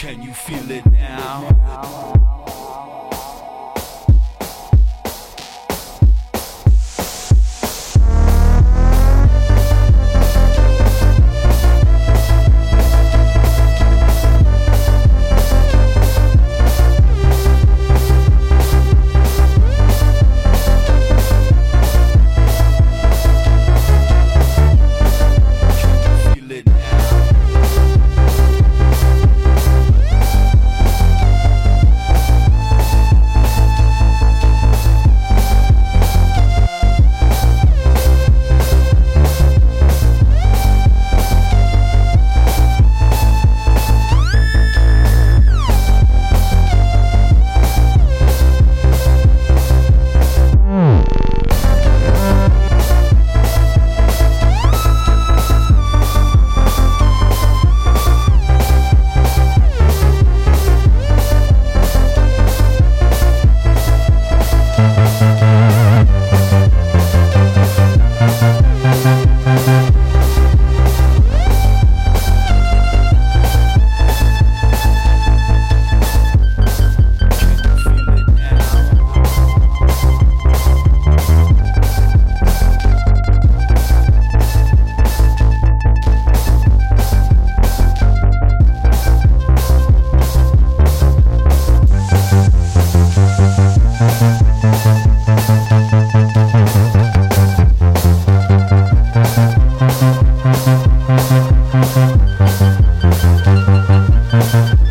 Can you feel it now? Thank you.